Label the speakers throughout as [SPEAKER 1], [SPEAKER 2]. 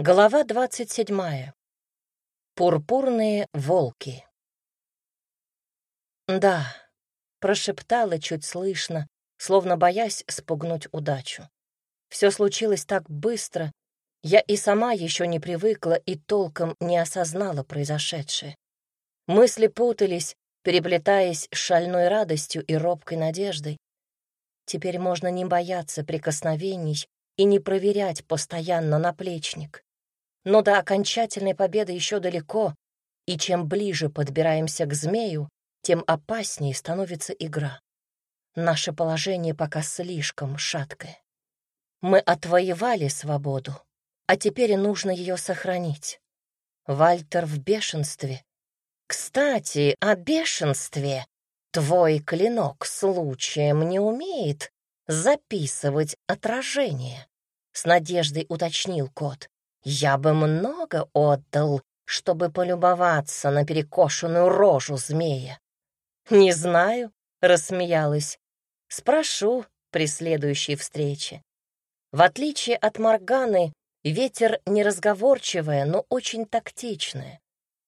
[SPEAKER 1] Глава двадцать седьмая. Пурпурные волки. «Да», — прошептала чуть слышно, словно боясь спугнуть удачу. Все случилось так быстро, я и сама еще не привыкла и толком не осознала произошедшее. Мысли путались, переплетаясь с шальной радостью и робкой надеждой. Теперь можно не бояться прикосновений и не проверять постоянно наплечник. Но до окончательной победы еще далеко, и чем ближе подбираемся к змею, тем опаснее становится игра. Наше положение пока слишком шаткое. Мы отвоевали свободу, а теперь нужно ее сохранить. Вальтер в бешенстве. Кстати, о бешенстве. Твой клинок случаем не умеет записывать отражение, — с надеждой уточнил кот. Я бы много отдал, чтобы полюбоваться на перекошенную рожу змея. Не знаю, рассмеялась. Спрошу при следующей встрече. В отличие от Морганы, ветер неразговорчивая, но очень тактичная.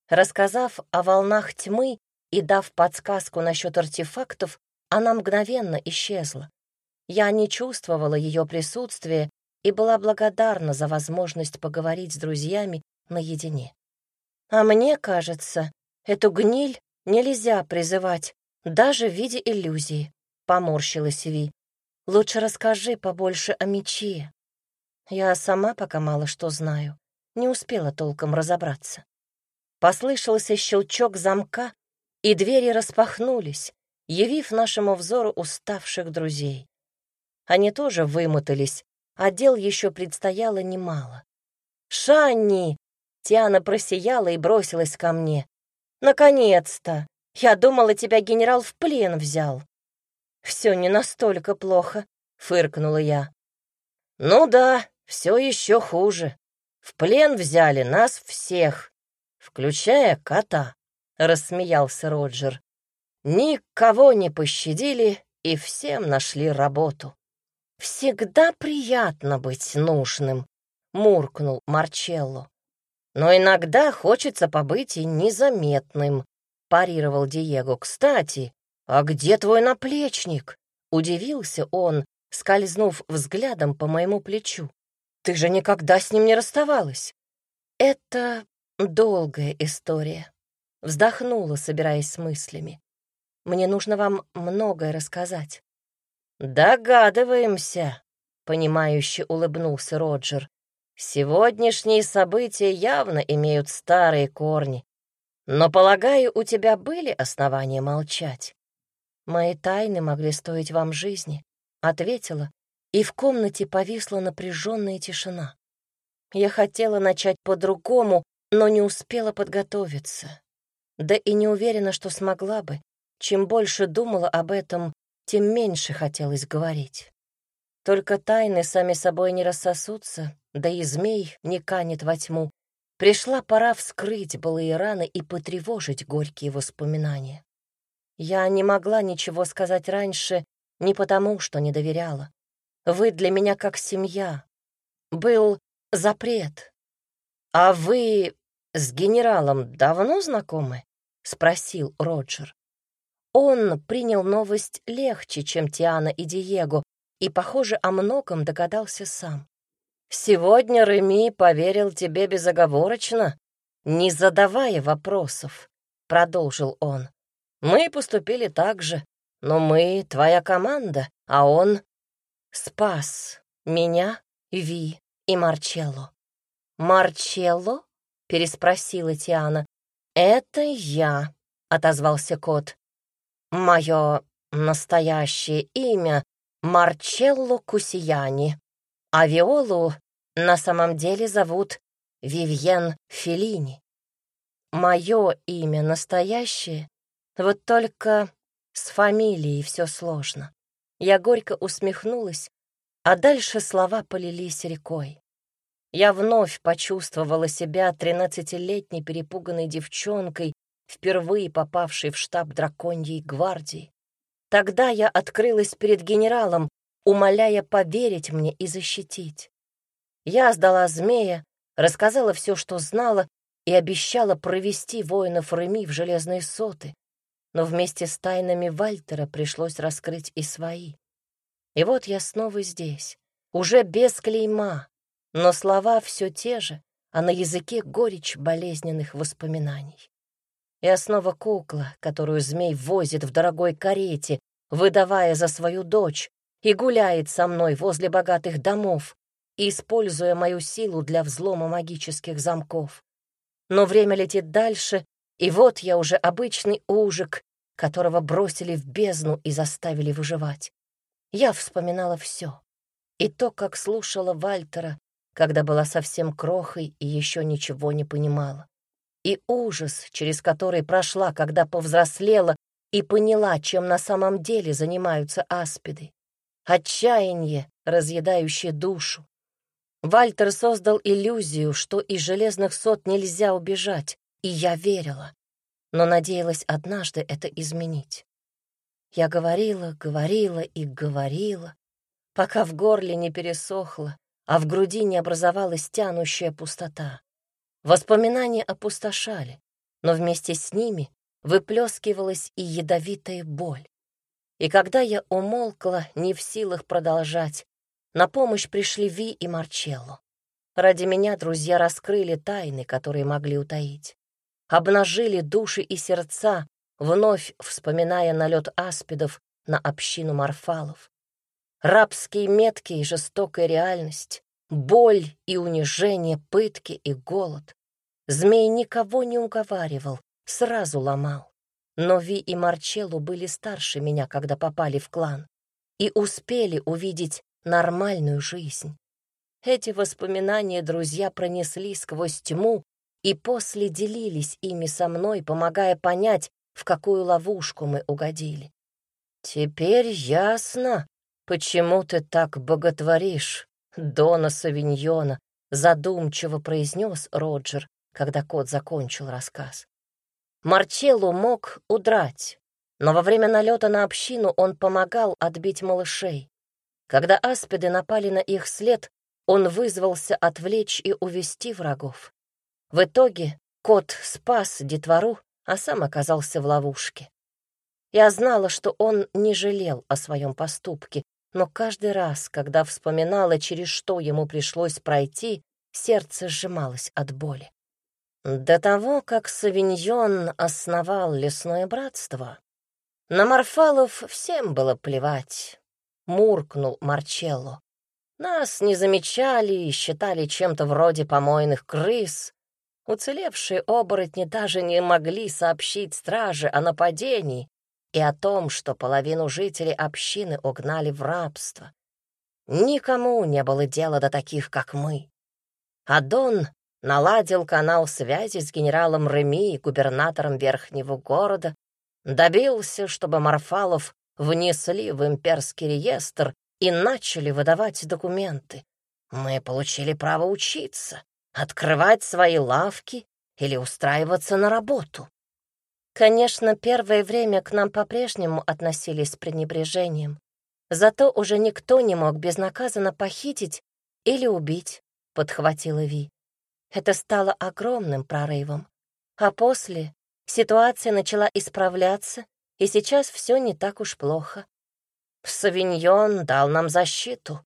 [SPEAKER 1] Рассказав о волнах тьмы и дав подсказку насчет артефактов, она мгновенно исчезла. Я не чувствовала ее присутствия и была благодарна за возможность поговорить с друзьями наедине. А мне кажется, эту гниль нельзя призывать даже в виде иллюзии, поморщилась Ви. Лучше расскажи побольше о мече. Я сама пока мало что знаю, не успела толком разобраться. Послышался щелчок замка, и двери распахнулись, явив нашему взору уставших друзей. Они тоже вымотались, а дел еще предстояло немало. «Шанни!» — Тиана просияла и бросилась ко мне. «Наконец-то! Я думала, тебя генерал в плен взял». «Все не настолько плохо», — фыркнула я. «Ну да, все еще хуже. В плен взяли нас всех, включая кота», — рассмеялся Роджер. «Никого не пощадили и всем нашли работу». «Всегда приятно быть нужным», — муркнул Марчелло. «Но иногда хочется побыть и незаметным», — парировал Диего. «Кстати, а где твой наплечник?» — удивился он, скользнув взглядом по моему плечу. «Ты же никогда с ним не расставалась». «Это долгая история», — вздохнула, собираясь с мыслями. «Мне нужно вам многое рассказать». «Догадываемся», — понимающе улыбнулся Роджер. «Сегодняшние события явно имеют старые корни. Но, полагаю, у тебя были основания молчать». «Мои тайны могли стоить вам жизни», — ответила, и в комнате повисла напряженная тишина. Я хотела начать по-другому, но не успела подготовиться. Да и не уверена, что смогла бы. Чем больше думала об этом, тем меньше хотелось говорить. Только тайны сами собой не рассосутся, да и змей не канет во тьму. Пришла пора вскрыть былые раны и потревожить горькие воспоминания. Я не могла ничего сказать раньше не потому, что не доверяла. Вы для меня как семья. Был запрет. А вы с генералом давно знакомы? — спросил Роджер. Он принял новость легче, чем Тиана и Диего, и, похоже, о многом догадался сам. «Сегодня Реми поверил тебе безоговорочно, не задавая вопросов», — продолжил он. «Мы поступили так же, но мы твоя команда, а он спас меня, Ви и Марчелло». «Марчелло?» — переспросила Тиана. «Это я», — отозвался кот. Мое настоящее имя Марчелло Кусияни, а Виолу на самом деле зовут Вивьен Феллини. Мое имя настоящее, вот только с фамилией все сложно. Я горько усмехнулась, а дальше слова полились рекой. Я вновь почувствовала себя тринадцатилетней перепуганной девчонкой, впервые попавший в штаб драконьей гвардии. Тогда я открылась перед генералом, умоляя поверить мне и защитить. Я сдала змея, рассказала все, что знала, и обещала провести воинов Реми в железные соты, но вместе с тайнами Вальтера пришлось раскрыть и свои. И вот я снова здесь, уже без клейма, но слова все те же, а на языке горечь болезненных воспоминаний. Я снова кукла, которую змей возит в дорогой карете, выдавая за свою дочь, и гуляет со мной возле богатых домов, используя мою силу для взлома магических замков. Но время летит дальше, и вот я уже обычный ужик, которого бросили в бездну и заставили выживать. Я вспоминала все. И то, как слушала Вальтера, когда была совсем крохой и еще ничего не понимала. И ужас, через который прошла, когда повзрослела и поняла, чем на самом деле занимаются аспиды. Отчаяние, разъедающее душу. Вальтер создал иллюзию, что из железных сот нельзя убежать, и я верила но надеялась однажды это изменить. Я говорила, говорила и говорила, пока в горле не пересохло, а в груди не образовалась тянущая пустота. Воспоминания опустошали, но вместе с ними выплескивалась и ядовитая боль. И когда я умолкла, не в силах продолжать, на помощь пришли Ви и Марчелло. Ради меня друзья раскрыли тайны, которые могли утаить обнажили души и сердца, вновь вспоминая налет аспидов на общину морфалов. Рабские метки и жестокая реальность, боль и унижение, пытки и голод. Змей никого не уговаривал, сразу ломал. Но Ви и Марчелло были старше меня, когда попали в клан, и успели увидеть нормальную жизнь. Эти воспоминания друзья пронесли сквозь тьму и после делились ими со мной, помогая понять, в какую ловушку мы угодили. «Теперь ясно, почему ты так боготворишь Дона Савиньона», задумчиво произнес Роджер, когда кот закончил рассказ. Марчелло мог удрать, но во время налета на общину он помогал отбить малышей. Когда аспиды напали на их след, он вызвался отвлечь и увести врагов. В итоге кот спас детвору, а сам оказался в ловушке. Я знала, что он не жалел о своем поступке, но каждый раз, когда вспоминала, через что ему пришлось пройти, сердце сжималось от боли. До того, как Савиньон основал лесное братство, на Марфалов всем было плевать, — муркнул Марчелло. Нас не замечали и считали чем-то вроде помойных крыс, Уцелевшие оборотни даже не могли сообщить страже о нападении и о том, что половину жителей общины угнали в рабство. Никому не было дела до таких, как мы. Адон наладил канал связи с генералом Реми и губернатором Верхнего города, добился, чтобы Марфалов внесли в имперский реестр и начали выдавать документы. Мы получили право учиться, открывать свои лавки или устраиваться на работу. Конечно, первое время к нам по-прежнему относились с пренебрежением. Зато уже никто не мог безнаказанно похитить или убить, — подхватила Ви. Это стало огромным прорывом. А после ситуация начала исправляться, и сейчас все не так уж плохо. Савиньон дал нам защиту,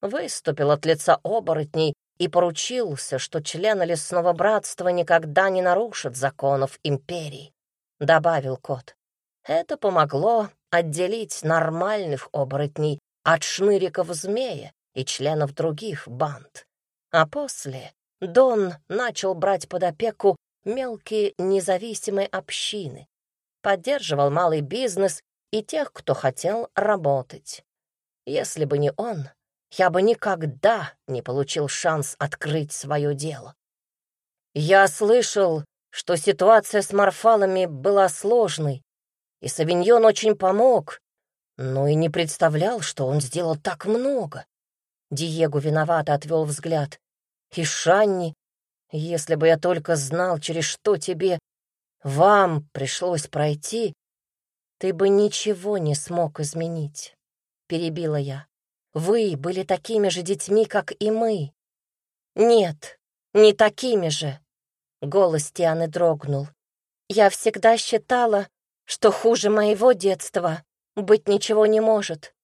[SPEAKER 1] выступил от лица оборотней и поручился, что члены лесного братства никогда не нарушат законов империи, — добавил кот. Это помогло отделить нормальных оборотней от шныриков змея и членов других банд. А после Дон начал брать под опеку мелкие независимые общины, поддерживал малый бизнес и тех, кто хотел работать. Если бы не он, я бы никогда не получил шанс открыть свое дело. Я слышал, что ситуация с морфалами была сложной, и Савиньон очень помог, но и не представлял, что он сделал так много. Диего виновато отвел взгляд. И Шанни, если бы я только знал, через что тебе, вам пришлось пройти, ты бы ничего не смог изменить, — перебила я. Вы были такими же детьми, как и мы. Нет, не такими же. Голос Тианы дрогнул. Я всегда считала, что хуже моего детства быть ничего не может.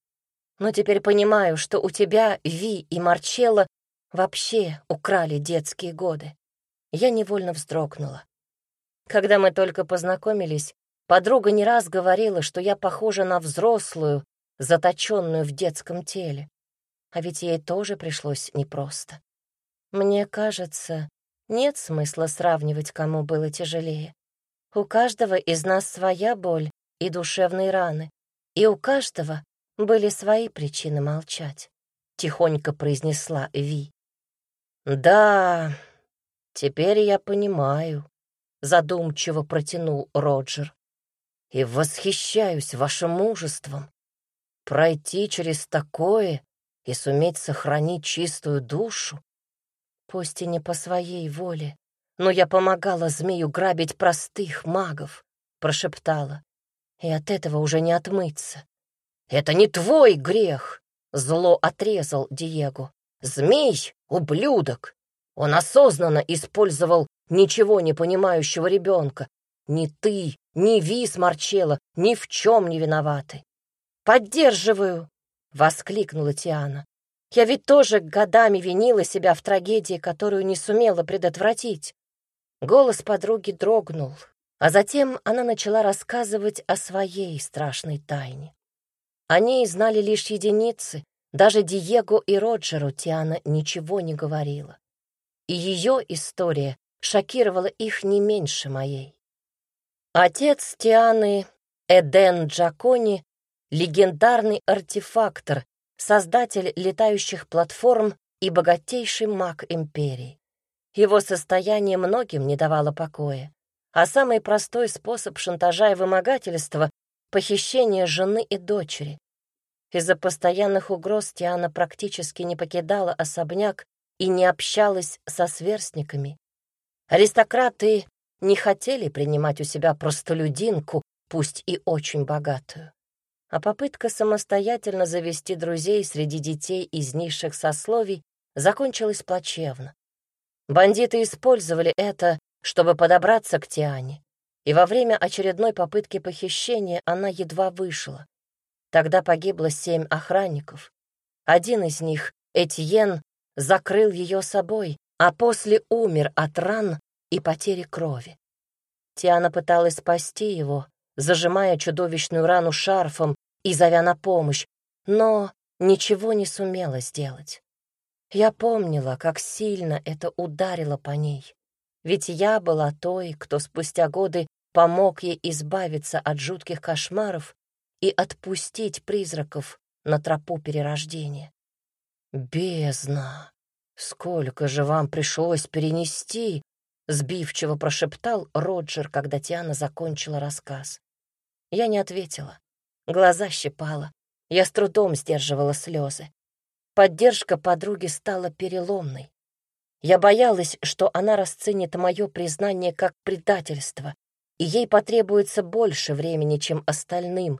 [SPEAKER 1] Но теперь понимаю, что у тебя, Ви и Марчелла вообще украли детские годы. Я невольно вздрогнула. Когда мы только познакомились, подруга не раз говорила, что я похожа на взрослую, заточенную в детском теле. А ведь ей тоже пришлось непросто. Мне кажется, нет смысла сравнивать, кому было тяжелее. У каждого из нас своя боль и душевные раны, и у каждого были свои причины молчать, — тихонько произнесла Ви. «Да, теперь я понимаю», — задумчиво протянул Роджер. «И восхищаюсь вашим мужеством. Пройти через такое и суметь сохранить чистую душу Пусть и не по своей воле, но я помогала змею грабить простых магов, прошептала. И от этого уже не отмыться. Это не твой грех, зло отрезал Диего. Змей — ублюдок. Он осознанно использовал ничего не понимающего ребенка. Ни ты, ни Вис Марчелло ни в чем не виноваты. «Поддерживаю!» — воскликнула Тиана. Я ведь тоже годами винила себя в трагедии, которую не сумела предотвратить. Голос подруги дрогнул, а затем она начала рассказывать о своей страшной тайне. О ней знали лишь единицы, даже Диего и Роджеру Тиана ничего не говорила. И ее история шокировала их не меньше моей. Отец Тианы, Эден Джакони, легендарный артефактор, создатель летающих платформ и богатейший маг империи. Его состояние многим не давало покоя, а самый простой способ шантажа и вымогательства — похищение жены и дочери. Из-за постоянных угроз Тиана практически не покидала особняк и не общалась со сверстниками. Аристократы не хотели принимать у себя простолюдинку, пусть и очень богатую а попытка самостоятельно завести друзей среди детей из низших сословий закончилась плачевно. Бандиты использовали это, чтобы подобраться к Тиане, и во время очередной попытки похищения она едва вышла. Тогда погибло семь охранников. Один из них, Этьен, закрыл ее собой, а после умер от ран и потери крови. Тиана пыталась спасти его, зажимая чудовищную рану шарфом и зовя на помощь, но ничего не сумела сделать. Я помнила, как сильно это ударило по ней, ведь я была той, кто спустя годы помог ей избавиться от жутких кошмаров и отпустить призраков на тропу перерождения. «Бездна! Сколько же вам пришлось перенести!» — сбивчиво прошептал Роджер, когда Тиана закончила рассказ. Я не ответила. Глаза щипала. Я с трудом сдерживала слезы. Поддержка подруги стала переломной. Я боялась, что она расценит мое признание как предательство, и ей потребуется больше времени, чем остальным.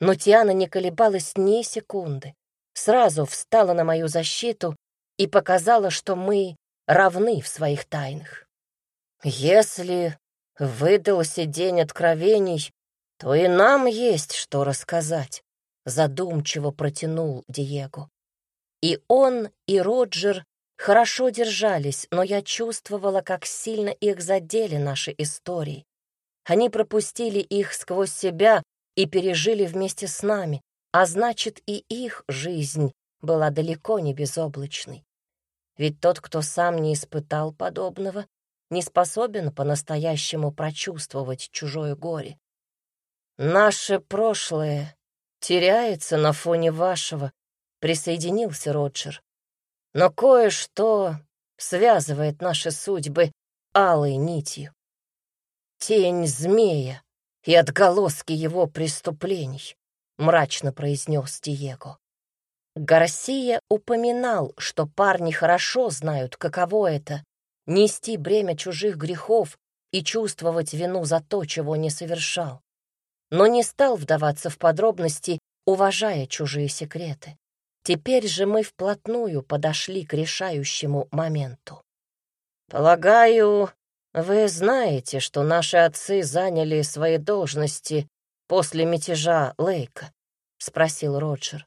[SPEAKER 1] Но Тиана не колебалась ни секунды. Сразу встала на мою защиту и показала, что мы равны в своих тайнах. Если выдался день откровений, то и нам есть что рассказать», — задумчиво протянул Диего. И он, и Роджер хорошо держались, но я чувствовала, как сильно их задели наши истории. Они пропустили их сквозь себя и пережили вместе с нами, а значит, и их жизнь была далеко не безоблачной. Ведь тот, кто сам не испытал подобного, не способен по-настоящему прочувствовать чужое горе. «Наше прошлое теряется на фоне вашего», — присоединился Роджер. «Но кое-что связывает наши судьбы алой нитью. Тень змея и отголоски его преступлений», — мрачно произнес Диего. Гарсия упоминал, что парни хорошо знают, каково это — нести бремя чужих грехов и чувствовать вину за то, чего не совершал но не стал вдаваться в подробности, уважая чужие секреты. Теперь же мы вплотную подошли к решающему моменту. Полагаю, вы знаете, что наши отцы заняли свои должности после мятежа Лейка? Спросил Роджер.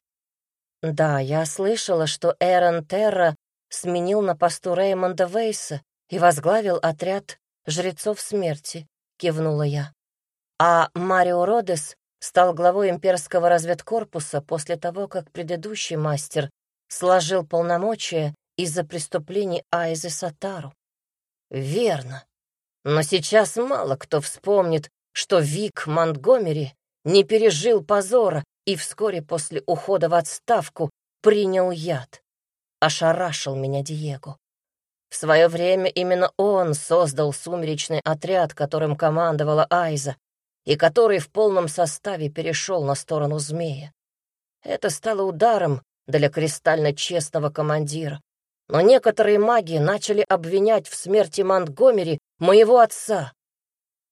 [SPEAKER 1] Да, я слышала, что Эрон Терра сменил на посту Реймонда Вейса и возглавил отряд жрецов смерти, кивнула я. А Марио Родес стал главой имперского разведкорпуса после того, как предыдущий мастер сложил полномочия из-за преступлений Айзы Сатару. Верно. Но сейчас мало кто вспомнит, что Вик Монтгомери не пережил позора и вскоре после ухода в отставку принял яд. Ошарашил меня Диего. В свое время именно он создал сумеречный отряд, которым командовала Айза, и который в полном составе перешел на сторону змея. Это стало ударом для кристально честного командира. Но некоторые маги начали обвинять в смерти Монтгомери моего отца.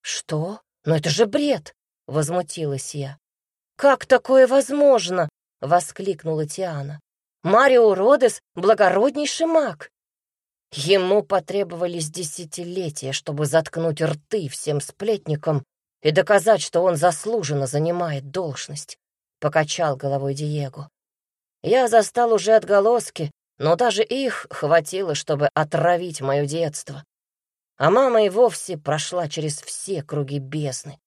[SPEAKER 1] «Что? Но это же бред!» — возмутилась я. «Как такое возможно?» — воскликнула Тиана. «Марио Родес — благороднейший маг. Ему потребовались десятилетия, чтобы заткнуть рты всем сплетникам и доказать, что он заслуженно занимает должность», — покачал головой Диего. «Я застал уже отголоски, но даже их хватило, чтобы отравить мое детство. А мама и вовсе прошла через все круги бездны.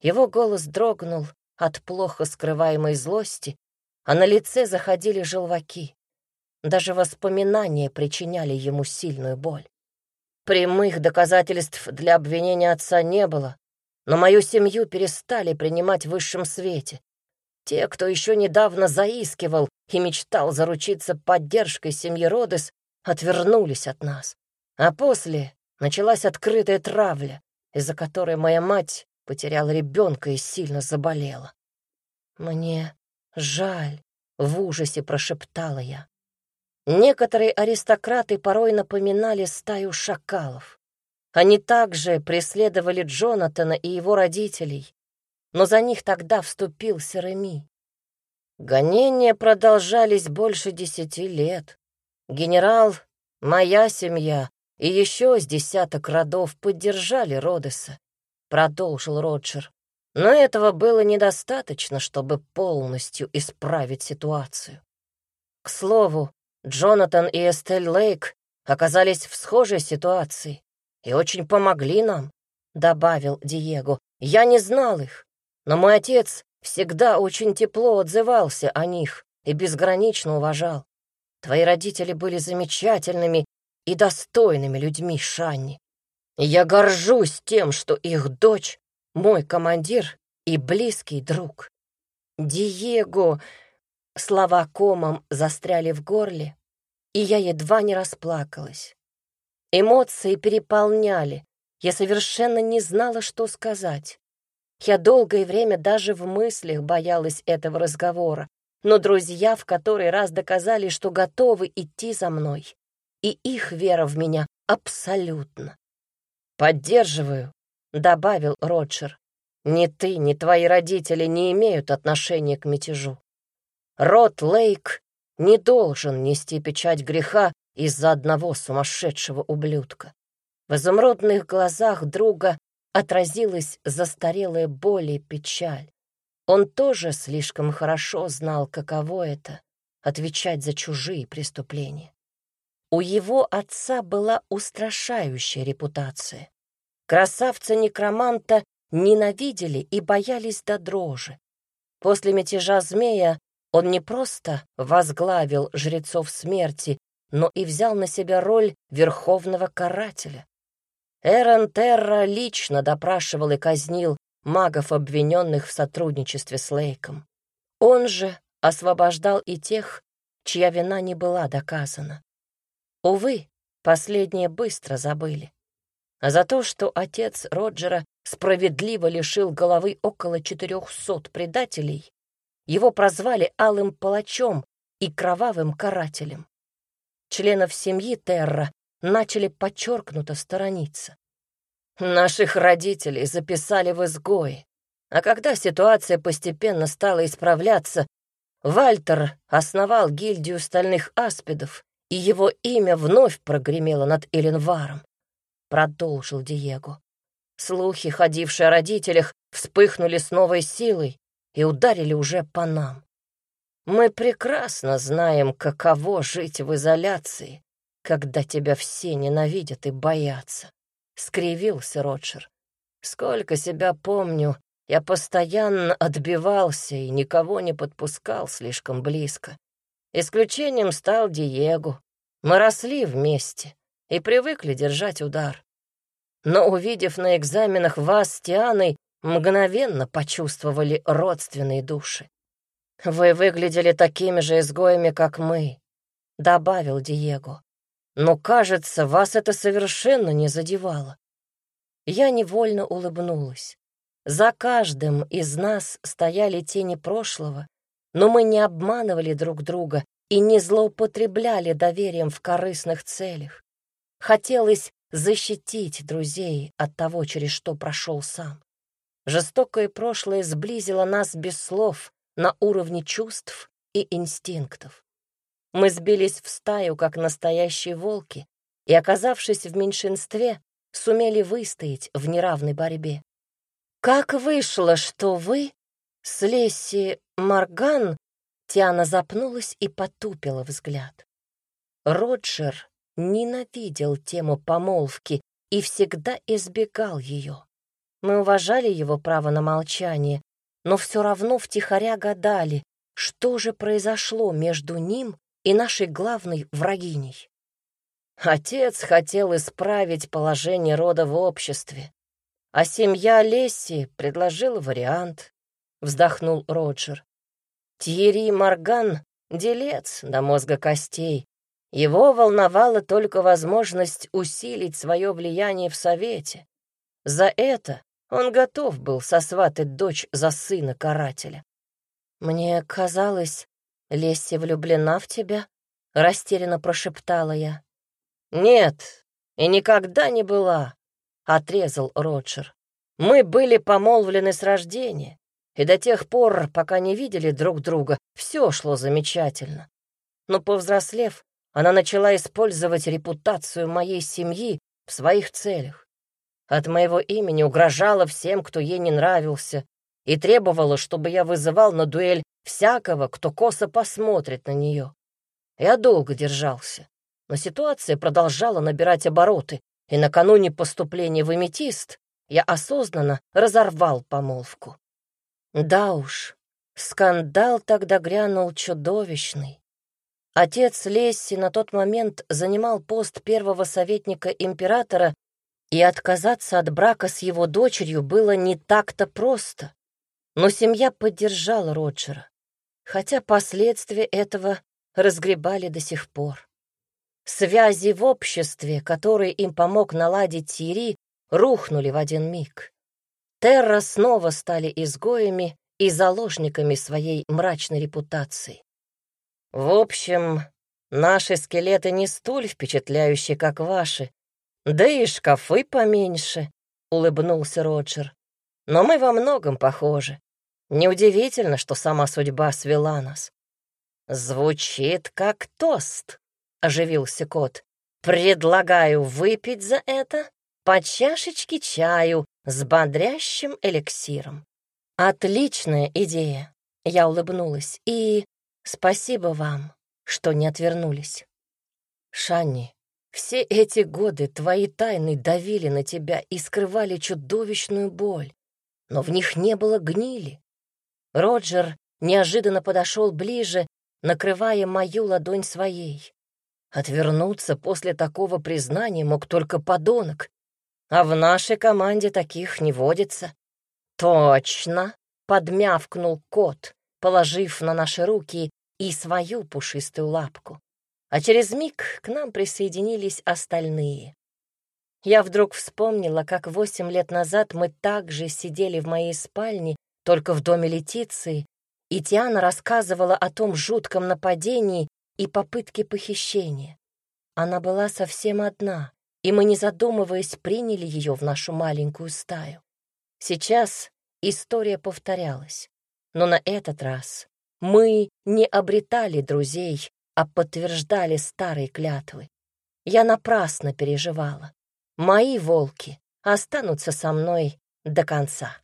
[SPEAKER 1] Его голос дрогнул от плохо скрываемой злости, а на лице заходили желваки. Даже воспоминания причиняли ему сильную боль. Прямых доказательств для обвинения отца не было, но мою семью перестали принимать в высшем свете. Те, кто еще недавно заискивал и мечтал заручиться поддержкой семьи Родес, отвернулись от нас. А после началась открытая травля, из-за которой моя мать потеряла ребенка и сильно заболела. «Мне жаль», — в ужасе прошептала я. Некоторые аристократы порой напоминали стаю шакалов. Они также преследовали Джонатана и его родителей, но за них тогда вступил Сереми. Гонения продолжались больше десяти лет. Генерал, моя семья и еще с десяток родов поддержали Родеса, продолжил Роджер. Но этого было недостаточно, чтобы полностью исправить ситуацию. К слову, Джонатан и Эстель Лейк оказались в схожей ситуации и очень помогли нам, добавил Диего. Я не знал их, но мой отец всегда очень тепло отзывался о них и безгранично уважал. Твои родители были замечательными и достойными людьми, Шанни. я горжусь тем, что их дочь — мой командир и близкий друг. Диего, Слова комом застряли в горле, и я едва не расплакалась. Эмоции переполняли, я совершенно не знала, что сказать. Я долгое время даже в мыслях боялась этого разговора, но друзья в который раз доказали, что готовы идти за мной, и их вера в меня абсолютно. «Поддерживаю», — добавил Роджер. «Ни ты, ни твои родители не имеют отношения к мятежу. Рот Лейк не должен нести печать греха из-за одного сумасшедшего ублюдка. В изумрудных глазах друга отразилась застарелая боль и печаль. Он тоже слишком хорошо знал, каково это — отвечать за чужие преступления. У его отца была устрашающая репутация. Красавца-некроманта ненавидели и боялись до дрожи. После мятежа змея он не просто возглавил жрецов смерти, но и взял на себя роль верховного карателя. Эрон Терра лично допрашивал и казнил магов, обвиненных в сотрудничестве с Лейком. Он же освобождал и тех, чья вина не была доказана. Увы, последние быстро забыли. А за то, что отец Роджера справедливо лишил головы около четырехсот предателей, его прозвали Алым Палачом и Кровавым Карателем. Членов семьи Терра начали подчеркнуто сторониться. Наших родителей записали в изгои, а когда ситуация постепенно стала исправляться, Вальтер основал гильдию стальных аспидов и его имя вновь прогремело над Эленваром. Продолжил Диего. Слухи, ходившие о родителях, вспыхнули с новой силой и ударили уже по нам. Мы прекрасно знаем, каково жить в изоляции, когда тебя все ненавидят и боятся. Скривился Роджер. Сколько себя помню, я постоянно отбивался и никого не подпускал слишком близко. Исключением стал Диего. Мы росли вместе и привыкли держать удар. Но, увидев на экзаменах вас с Тианой, мгновенно почувствовали родственные души. «Вы выглядели такими же изгоями, как мы», — добавил Диего. «Но, кажется, вас это совершенно не задевало». Я невольно улыбнулась. За каждым из нас стояли тени прошлого, но мы не обманывали друг друга и не злоупотребляли доверием в корыстных целях. Хотелось защитить друзей от того, через что прошел сам. Жестокое прошлое сблизило нас без слов на уровне чувств и инстинктов. Мы сбились в стаю, как настоящие волки, и, оказавшись в меньшинстве, сумели выстоять в неравной борьбе. «Как вышло, что вы с Лесси Морган...» Тиана запнулась и потупила взгляд. Роджер ненавидел тему помолвки и всегда избегал ее. Мы уважали его право на молчание, но все равно втихаря гадали, что же произошло между ним и нашей главной врагиней. Отец хотел исправить положение рода в обществе, а семья Лесси предложила вариант, вздохнул Роджер. Тьерри Морган — делец до мозга костей. Его волновала только возможность усилить свое влияние в Совете. За это он готов был сосватать дочь за сына карателя. «Мне казалось, Лесси влюблена в тебя», — растерянно прошептала я. «Нет, и никогда не была», — отрезал Роджер. «Мы были помолвлены с рождения, и до тех пор, пока не видели друг друга, все шло замечательно. Но, повзрослев, она начала использовать репутацию моей семьи в своих целях. От моего имени угрожала всем, кто ей не нравился, и требовала, чтобы я вызывал на дуэль всякого, кто косо посмотрит на нее. Я долго держался, но ситуация продолжала набирать обороты, и накануне поступления в Эметист я осознанно разорвал помолвку. Да уж, скандал тогда грянул чудовищный. Отец Лесси на тот момент занимал пост первого советника императора, и отказаться от брака с его дочерью было не так-то просто. Но семья поддержала Роджера, хотя последствия этого разгребали до сих пор. Связи в обществе, которые им помог наладить Тири, рухнули в один миг. Терра снова стали изгоями и заложниками своей мрачной репутации. В общем, наши скелеты не столь впечатляющие, как ваши, да и шкафы поменьше, — улыбнулся Роджер. Но мы во многом похожи. Неудивительно, что сама судьба свела нас. Звучит как тост, оживился кот. «Предлагаю выпить за это по чашечке чаю с бодрящим эликсиром». «Отличная идея!» — я улыбнулась. «И спасибо вам, что не отвернулись». «Шанни, все эти годы твои тайны давили на тебя и скрывали чудовищную боль, но в них не было гнили». Роджер неожиданно подошел ближе, накрывая мою ладонь своей. Отвернуться после такого признания мог только подонок, а в нашей команде таких не водится. Точно, подмявкнул кот, положив на наши руки и свою пушистую лапку. А через миг к нам присоединились остальные. Я вдруг вспомнила, как восемь лет назад мы также сидели в моей спальне, только в доме Летиции, и Тиана рассказывала о том жутком нападении, и попытки похищения. Она была совсем одна, и мы, не задумываясь, приняли ее в нашу маленькую стаю. Сейчас история повторялась, но на этот раз мы не обретали друзей, а подтверждали старые клятвы. Я напрасно переживала. Мои волки останутся со мной до конца.